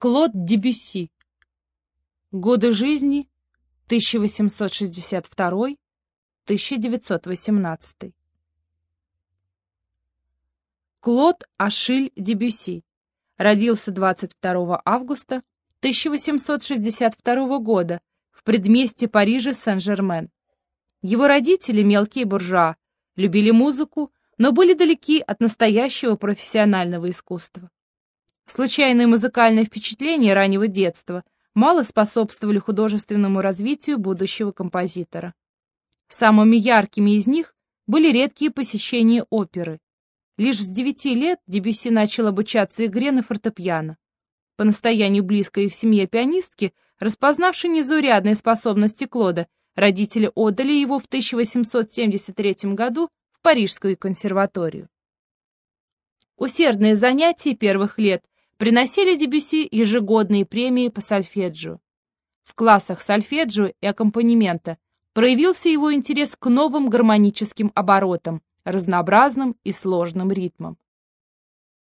Клод Дебюсси. Годы жизни 1862-1918. Клод Ашиль Дебюсси родился 22 августа 1862 года в предместье Парижа Сен-Жермен. Его родители, мелкие буржуа, любили музыку, но были далеки от настоящего профессионального искусства. Случайные музыкальные впечатления раннего детства мало способствовали художественному развитию будущего композитора. Самыми яркими из них были редкие посещения оперы. Лишь с девяти лет Дебюсси начал обучаться игре на фортепиано. По настоянию близкой в семье пианистки, распознавшей незаурядные способности Клода, родители отдали его в 1873 году в Парижскую консерваторию. Усердные занятия первых лет приносили Дебюсси ежегодные премии по сольфеджио. В классах сольфеджио и аккомпанемента проявился его интерес к новым гармоническим оборотам, разнообразным и сложным ритмам.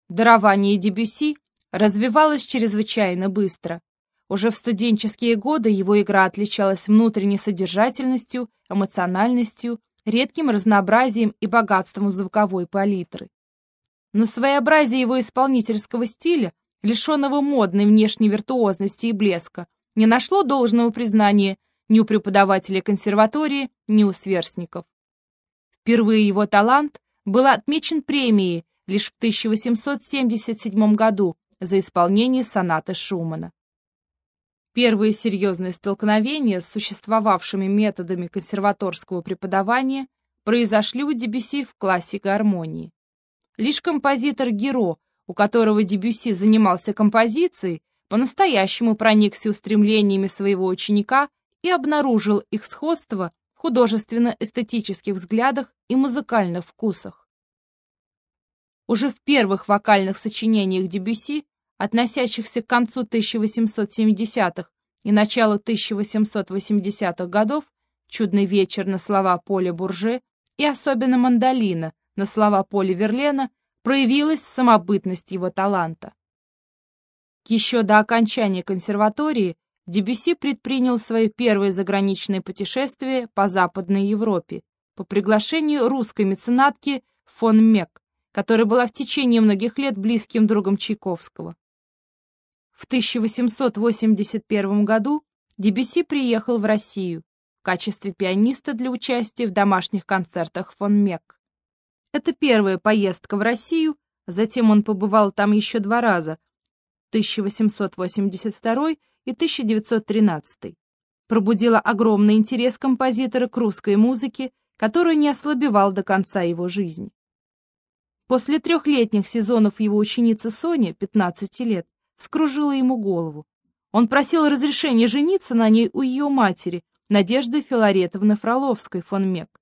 Дарование Дебюсси развивалось чрезвычайно быстро. Уже в студенческие годы его игра отличалась внутренней содержательностью, эмоциональностью, редким разнообразием и богатством звуковой палитры. Но своеобразие его исполнительского стиля, лишенного модной внешней виртуозности и блеска, не нашло должного признания ни у преподавателей консерватории, ни у сверстников. Впервые его талант был отмечен премией лишь в 1877 году за исполнение сонаты Шумана. Первые серьезные столкновения с существовавшими методами консерваторского преподавания произошли у Дебюсси в классе гармонии. Лишь композитор Геро, у которого Дебюсси занимался композицией, по-настоящему проникся устремлениями своего ученика и обнаружил их сходство в художественно-эстетических взглядах и музыкальных вкусах. Уже в первых вокальных сочинениях Дебюсси, относящихся к концу 1870-х и началу 1880-х годов, «Чудный вечер» на слова Поля Бурже и особенно «Мандолина», на слова Поля Верлена, проявилась самобытность его таланта. Еще до окончания консерватории Дебюсси предпринял свое первое заграничное путешествие по Западной Европе по приглашению русской меценатки фон Мек, которая была в течение многих лет близким другом Чайковского. В 1881 году Дебюсси приехал в Россию в качестве пианиста для участия в домашних концертах фон Мек. Это первая поездка в Россию, затем он побывал там еще два раза, 1882 и 1913. Пробудила огромный интерес композитора к русской музыке, который не ослабевал до конца его жизни. После трехлетних сезонов его ученица Соня, 15 лет, скружила ему голову. Он просил разрешения жениться на ней у ее матери, Надежды Филаретовны Фроловской фон Мек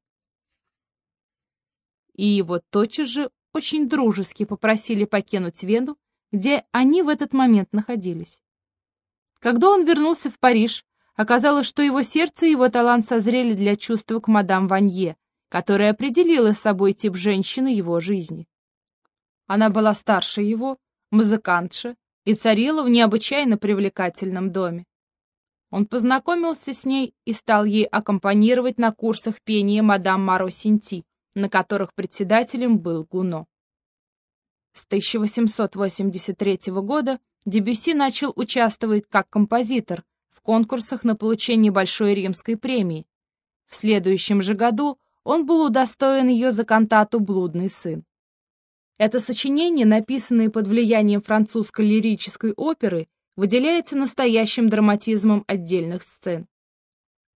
и его тотчас же очень дружески попросили покинуть Вену, где они в этот момент находились. Когда он вернулся в Париж, оказалось, что его сердце и его талант созрели для чувства к мадам Ванье, которая определила собой тип женщины его жизни. Она была старше его, музыкантша, и царила в необычайно привлекательном доме. Он познакомился с ней и стал ей аккомпанировать на курсах пения мадам Маро Синти, на которых председателем был Гуно. С 1883 года Дебюсси начал участвовать как композитор в конкурсах на получение Большой Римской премии. В следующем же году он был удостоен ее за кантату «Блудный сын». Это сочинение, написанное под влиянием французской лирической оперы, выделяется настоящим драматизмом отдельных сцен.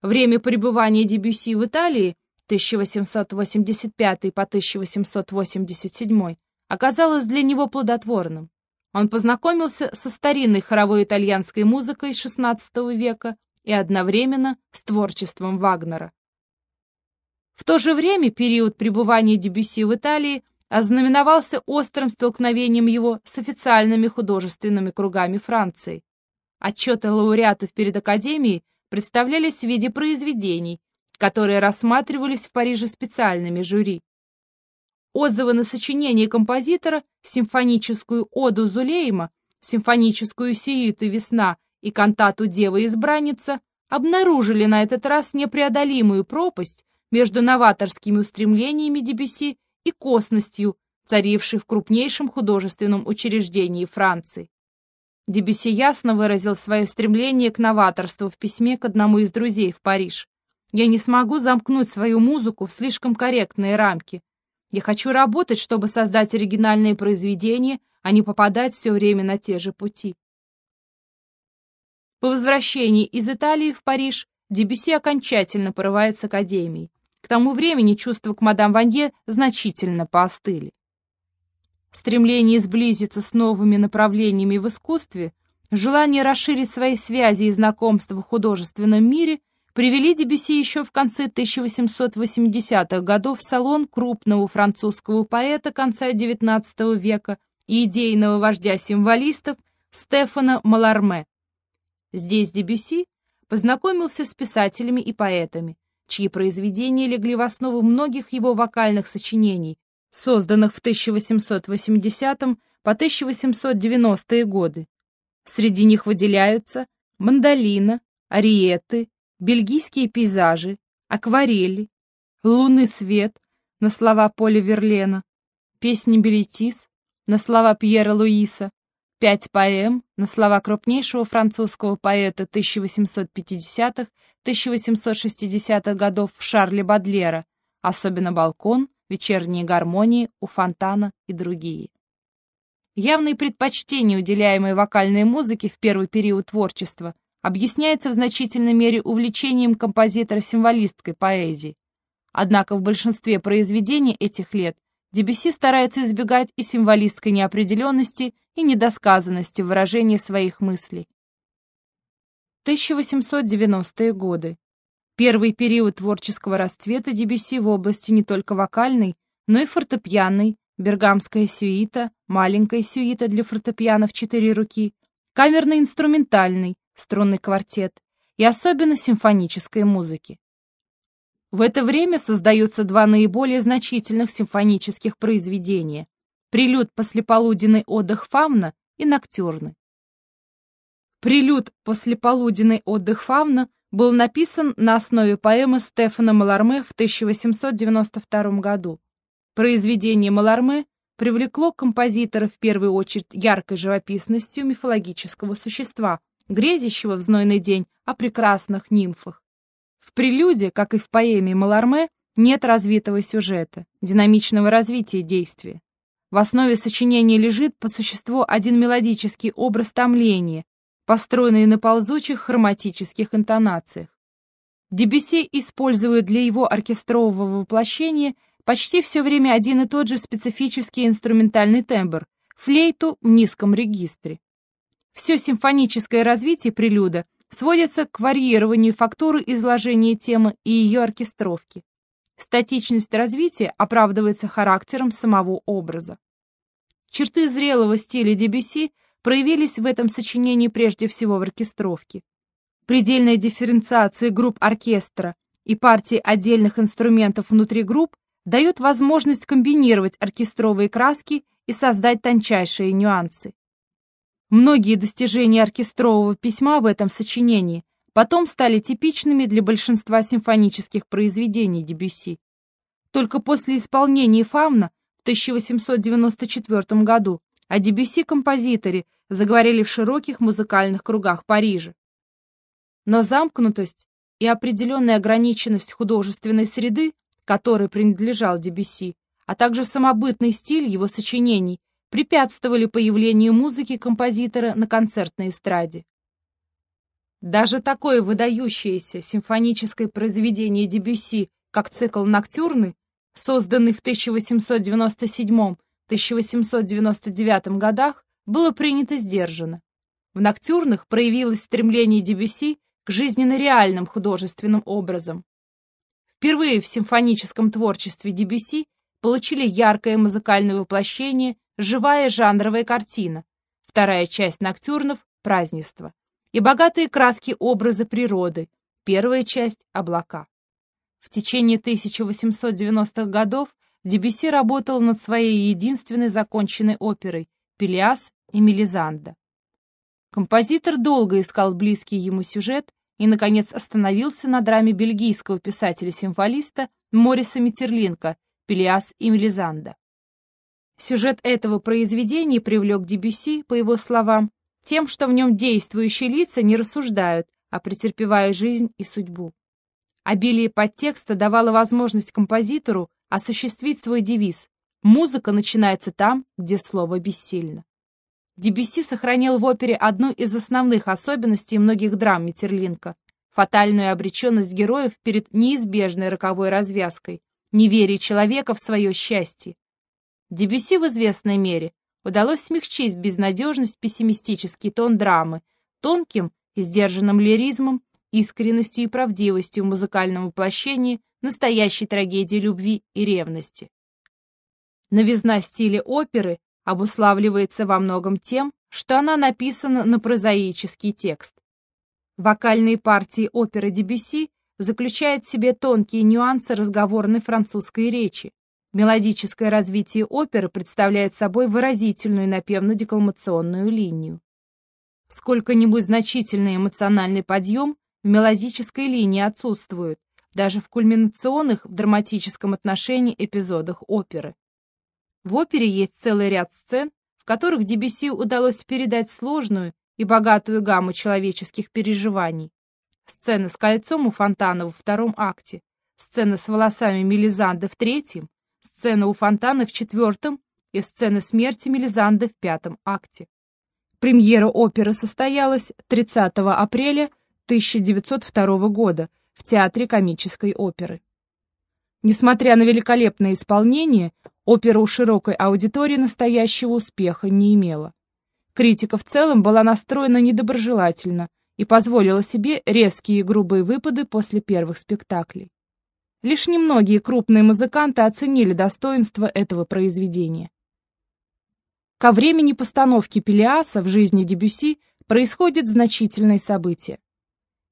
Время пребывания Дебюсси в Италии 1885 по 1887 оказалось для него плодотворным. Он познакомился со старинной хоровой итальянской музыкой XVI века и одновременно с творчеством Вагнера. В то же время период пребывания Дебюсси в Италии ознаменовался острым столкновением его с официальными художественными кругами Франции. Отчеты лауреатов перед Академией представлялись в виде произведений, которые рассматривались в Париже специальными жюри. Отзывы на сочинение композитора, симфоническую оду Зулейма, симфоническую сииту «Весна» и кантату «Дева-избранница» обнаружили на этот раз непреодолимую пропасть между новаторскими устремлениями Дебюсси и косностью, царившей в крупнейшем художественном учреждении Франции. Дебюсси ясно выразил свое стремление к новаторству в письме к одному из друзей в Париж. «Я не смогу замкнуть свою музыку в слишком корректные рамки. Я хочу работать, чтобы создать оригинальные произведения, а не попадать все время на те же пути». По возвращении из Италии в Париж Дебюсси окончательно порывает с Академией. К тому времени чувства к мадам Ванье значительно поостыли. Стремление сблизиться с новыми направлениями в искусстве, желание расширить свои связи и знакомства в художественном мире привели Дебюсси еще в конце 1880-х годов в салон крупного французского поэта конца XIX века и идейного вождя символистов Стефана Маларме. Здесь Дебюсси познакомился с писателями и поэтами, чьи произведения легли в основу многих его вокальных сочинений, созданных в 1880 по 1890-е годы. Среди них выделяются мандолина, ариеты, бельгийские пейзажи, акварели, лунный свет на слова Поля Верлена, песни Белетис на слова Пьера Луиса, пять поэм на слова крупнейшего французского поэта 1850-1860-х годов Шарля Бадлера, особенно «Балкон», «Вечерние гармонии», «У фонтана» и другие. Явные предпочтения, уделяемые вокальной музыке в первый период творчества, объясняется в значительной мере увлечением композитора символисткой поэзии. Однако в большинстве произведений этих лет Дебюсси старается избегать и символистской неопределенности, и недосказанности в выражении своих мыслей. 1890-е годы. Первый период творческого расцвета Дебюсси в области не только вокальной, но и фортепианной, бергамская сюита, маленькая сюита для фортепиано в четыре руки, камерно-инструментальный, струнный квартет и особенно симфонической музыки. В это время создаются два наиболее значительных симфонических произведения «Прелюд послеполуденный отдых Фавна» и «Ноктюрны». «Прелюд послеполуденный отдых Фавна» был написан на основе поэмы Стефана Маларме в 1892 году. Произведение Маларме привлекло композитора в первую очередь яркой живописностью мифологического существа, грезящего в знойный день о прекрасных нимфах. В прелюде, как и в поэме Маларме, нет развитого сюжета, динамичного развития действия. В основе сочинения лежит по существу один мелодический образ томления, построенный на ползучих хроматических интонациях. Дебюсси использует для его оркестрового воплощения почти все время один и тот же специфический инструментальный тембр — флейту в низком регистре. Все симфоническое развитие прелюда сводится к варьированию фактуры изложения темы и ее оркестровки. Статичность развития оправдывается характером самого образа. Черты зрелого стиля Дебюсси проявились в этом сочинении прежде всего в оркестровке. Предельная дифференциация групп оркестра и партии отдельных инструментов внутри групп дает возможность комбинировать оркестровые краски и создать тончайшие нюансы. Многие достижения оркестрового письма в этом сочинении потом стали типичными для большинства симфонических произведений Дебюсси. Только после исполнения Фавна в 1894 году о Дебюсси-композиторе заговорили в широких музыкальных кругах Парижа. Но замкнутость и определенная ограниченность художественной среды, которой принадлежал Дебюсси, а также самобытный стиль его сочинений препятствовали появлению музыки композитора на концертной эстраде. Даже такое выдающееся симфоническое произведение Дебюсси, как цикл «Ноктюрны», созданный в 1897-1899 годах, было принято сдержанно. В «Ноктюрнах» проявилось стремление Дебюсси к жизненно-реальным художественным образам. Впервые в симфоническом творчестве Дебюсси получили яркое музыкальное воплощение, живая жанровая картина, вторая часть «Ноктюрнов» — празднество, и богатые краски образа природы, первая часть — облака. В течение 1890-х годов Дебюсси работал над своей единственной законченной оперой «Пелиас и Мелизанда». Композитор долго искал близкий ему сюжет и, наконец, остановился на драме бельгийского писателя-символиста Мориса Митерлинка «Пелиас и Мелизанда». Сюжет этого произведения привлек Дебюсси, по его словам, тем, что в нем действующие лица не рассуждают, а претерпевая жизнь и судьбу. Обилие подтекста давало возможность композитору осуществить свой девиз «Музыка начинается там, где слово бессильно». Дебюсси сохранил в опере одну из основных особенностей многих драм Метерлинка — фатальную обреченность героев перед неизбежной роковой развязкой, неверие человека в свое счастье. Дебюсси в известной мере удалось смягчить безнадежность пессимистический тон драмы, тонким и сдержанным лиризмом, искренностью и правдивостью в музыкальном воплощении настоящей трагедии любви и ревности. Новизна стиля оперы обуславливается во многом тем, что она написана на прозаический текст. Вокальные партии оперы Дебюсси заключают в себе тонкие нюансы разговорной французской речи. Мелодическое развитие оперы представляет собой выразительную напевно-декламационную линию. Сколько-нибудь значительный эмоциональный подъем в мелодической линии отсутствует, даже в кульминационных в драматическом отношении эпизодах оперы. В опере есть целый ряд сцен, в которых Дебюсси удалось передать сложную и богатую гамму человеческих переживаний. Сцена с кольцом у фонтана во втором акте, сцена с волосами Мелизанды в третьем, сцена у фонтана в четвертом и сцена смерти Мелизанды в пятом акте. Премьера оперы состоялась 30 апреля 1902 года в Театре комической оперы. Несмотря на великолепное исполнение, опера у широкой аудитории настоящего успеха не имела. Критика в целом была настроена недоброжелательно и позволила себе резкие и грубые выпады после первых спектаклей. Лишь немногие крупные музыканты оценили достоинство этого произведения. Ко времени постановки Пелиаса в жизни Дебюси происходит значительное событие.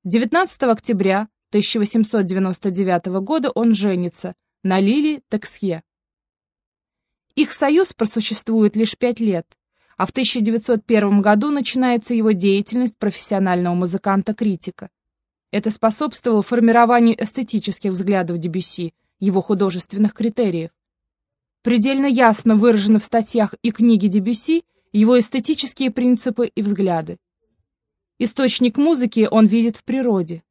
19 октября 1899 года он женится на Лили Тексье. Их союз просуществует лишь пять лет, а в 1901 году начинается его деятельность профессионального музыканта-критика. Это способствовало формированию эстетических взглядов Дебюсси, его художественных критериев. Предельно ясно выражены в статьях и книге Дебюсси его эстетические принципы и взгляды. Источник музыки он видит в природе,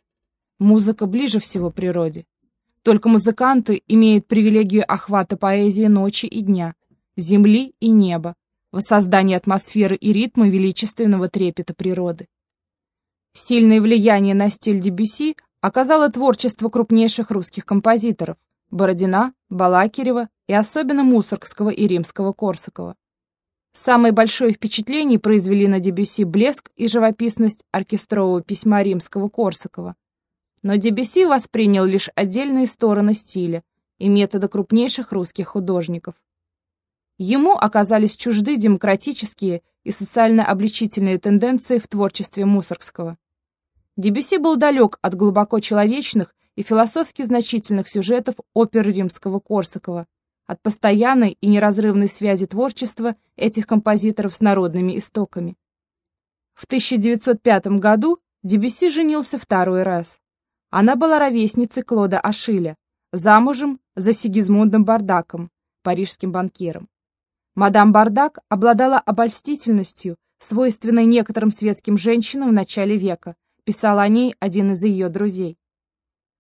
Музыка ближе всего природе. Только музыканты имеют привилегию охвата поэзии ночи и дня, земли и неба, воссоздания атмосферы и ритма величественного трепета природы. Сильное влияние на стиль Дебюси оказало творчество крупнейших русских композиторов Бородина, Балакирева и особенно Мусоргского и Римского-Корсакова. Самое большое впечатление произвели на Дебюси блеск и живописность оркестрового письма Римского-Корсакова, но Дебюсси воспринял лишь отдельные стороны стиля и метода крупнейших русских художников. Ему оказались чужды демократические и социально-обличительные тенденции в творчестве Мусоргского. Дебюсси был далек от глубоко человечных и философски значительных сюжетов опер римского Корсакова, от постоянной и неразрывной связи творчества этих композиторов с народными истоками. В 1905 году Дебюсси женился второй раз. Она была ровесницей Клода Ашиля, замужем за Сигизмундом Бардаком, парижским банкиром. Мадам Бардак обладала обольстительностью, свойственной некоторым светским женщинам в начале века, писал о ней один из ее друзей.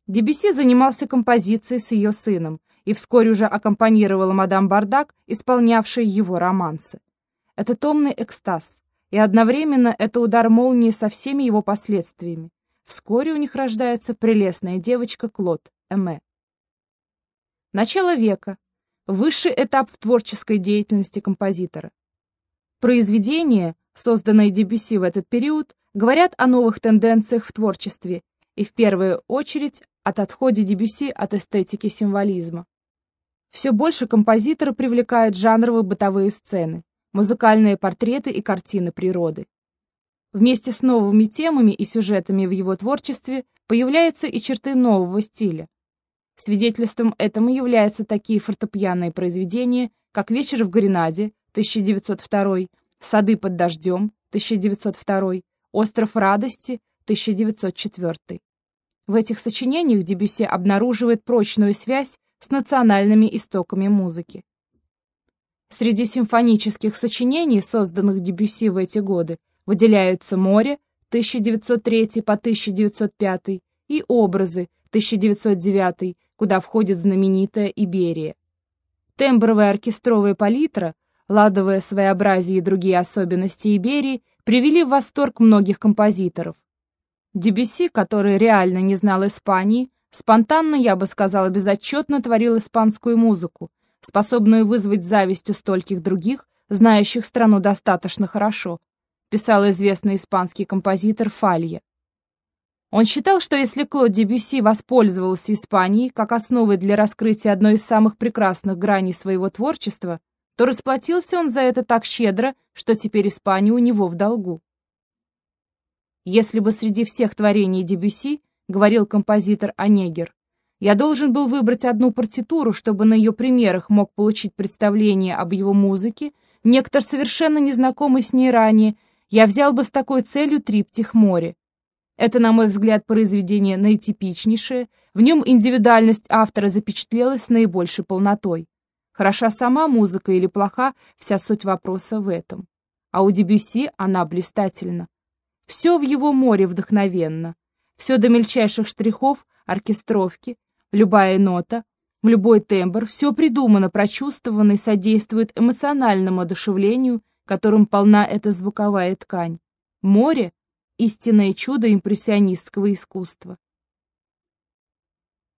Дебюсси занимался композицией с ее сыном и вскоре уже аккомпанировала мадам Бардак, исполнявшая его романсы. Это томный экстаз, и одновременно это удар молнии со всеми его последствиями. Вскоре у них рождается прелестная девочка Клод Эме. Начало века. Высший этап в творческой деятельности композитора. Произведения, созданные Дебюсси в этот период, говорят о новых тенденциях в творчестве и в первую очередь от отходе Дебюсси от эстетики символизма. Все больше композитора привлекают жанрово-бытовые сцены, музыкальные портреты и картины природы. Вместе с новыми темами и сюжетами в его творчестве появляются и черты нового стиля. Свидетельством этому являются такие фортепианные произведения, как «Вечер в Гренаде» 1902, «Сады под дождем» 1902, «Остров радости» 1904. В этих сочинениях Дебюсси обнаруживает прочную связь с национальными истоками музыки. Среди симфонических сочинений, созданных Дебюсси в эти годы, выделяются «Море» 1903 по 1905 и «Образы» 1909, куда входит знаменитая «Иберия». Тембровая оркестровая палитра, ладовое своеобразие и другие особенности Иберии привели в восторг многих композиторов. Дебюсси, который реально не знал Испании, спонтанно, я бы сказала, безотчетно творил испанскую музыку, способную вызвать зависть у стольких других, знающих страну достаточно хорошо, писал известный испанский композитор Фалье. Он считал, что если Клод Дебюсси воспользовался Испанией как основой для раскрытия одной из самых прекрасных граней своего творчества, то расплатился он за это так щедро, что теперь Испания у него в долгу. Если бы среди всех творений Дебюсси, говорил композитор Онегер, я должен был выбрать одну партитуру, чтобы на ее примерах мог получить представление об его музыке, некто совершенно незнакомый с ней ранее, я взял бы с такой целью триптих море. Это, на мой взгляд, произведение наитипичнейшее, в нем индивидуальность автора запечатлелась наибольшей полнотой. Хороша сама музыка или плоха, вся суть вопроса в этом. А у Дебюсси она блистательна. Все в его море вдохновенно. Все до мельчайших штрихов, оркестровки, любая нота, любой тембр, все придумано, прочувствовано и содействует эмоциональному одушевлению, которым полна эта звуковая ткань. Море — истинное чудо импрессионистского искусства.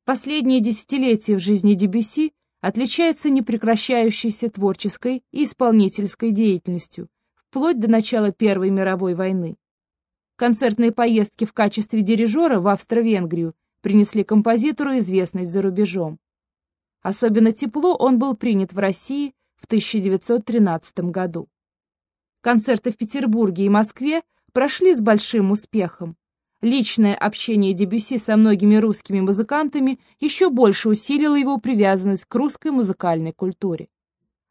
Последние десятилетия в жизни Дебюсси отличается непрекращающейся творческой и исполнительской деятельностью, вплоть до начала Первой мировой войны. Концертные поездки в качестве дирижера в Австро-Венгрию принесли композитору известность за рубежом. Особенно тепло он был принят в России в 1913 году. Концерты в Петербурге и Москве прошли с большим успехом. Личное общение Дебюсси со многими русскими музыкантами еще больше усилило его привязанность к русской музыкальной культуре.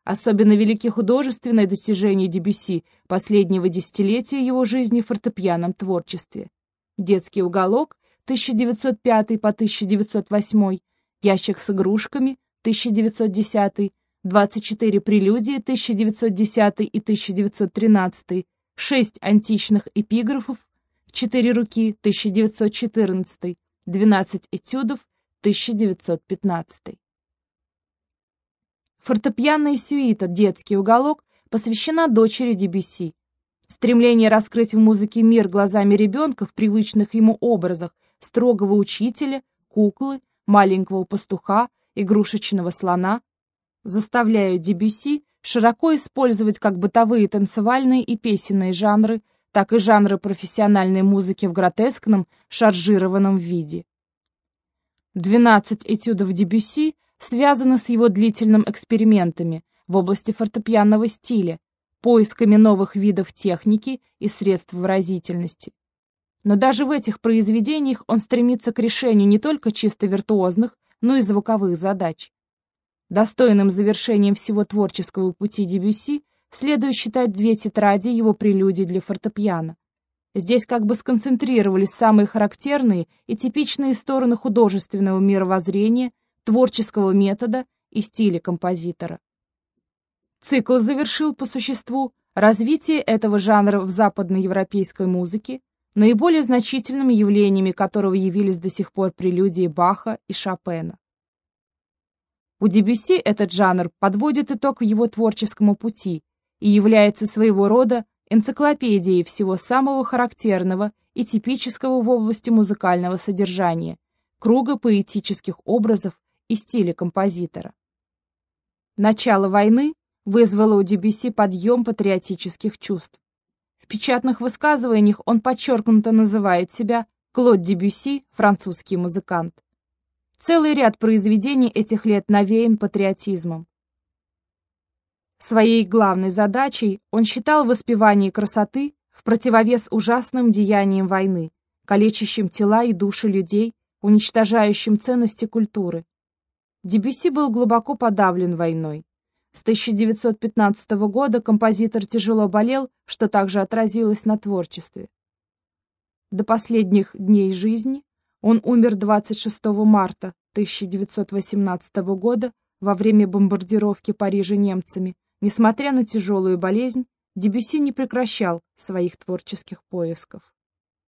Особенно велики художественные достижения Дебюсси последнего десятилетия его жизни в фортепианном творчестве. «Детский уголок» 1905 по 1908, «Ящик с игрушками» 1910, 24 прелюдии 1910 и 1913, 6 античных эпиграфов, 4 руки 1914, 12 этюдов 1915. Фортепианная сюита «Детский уголок» посвящена дочери Дебюсси. Стремление раскрыть в музыке мир глазами ребенка в привычных ему образах строгого учителя, куклы, маленького пастуха, игрушечного слона заставляют Дебюсси широко использовать как бытовые танцевальные и песенные жанры, так и жанры профессиональной музыки в гротескном, шаржированном виде. 12 этюдов Дебюсси связаны с его длительными экспериментами в области фортепианного стиля, поисками новых видов техники и средств выразительности. Но даже в этих произведениях он стремится к решению не только чисто виртуозных, но и звуковых задач. Достойным завершением всего творческого пути Дебюсси следует считать две тетради его прелюдий для фортепиано. Здесь как бы сконцентрировались самые характерные и типичные стороны художественного мировоззрения, творческого метода и стиля композитора. Цикл завершил по существу развитие этого жанра в западноевропейской музыке, наиболее значительными явлениями которого явились до сих пор прелюдии Баха и Шопена. У Дебюсси этот жанр подводит итог его творческому пути и является своего рода энциклопедией всего самого характерного и типического в области музыкального содержания, круга поэтических образов и стиля композитора. Начало войны вызвало у Дебюсси подъем патриотических чувств. В печатных высказываниях он подчеркнуто называет себя Клод Дебюсси, французский музыкант. Целый ряд произведений этих лет навеян патриотизмом. Своей главной задачей он считал воспевание красоты в противовес ужасным деяниям войны, калечащим тела и души людей, уничтожающим ценности культуры. Дебюсси был глубоко подавлен войной. С 1915 года композитор тяжело болел, что также отразилось на творчестве. До последних дней жизни он умер 26 марта 1918 года во время бомбардировки Парижа немцами. Несмотря на тяжелую болезнь, Дебюсси не прекращал своих творческих поисков.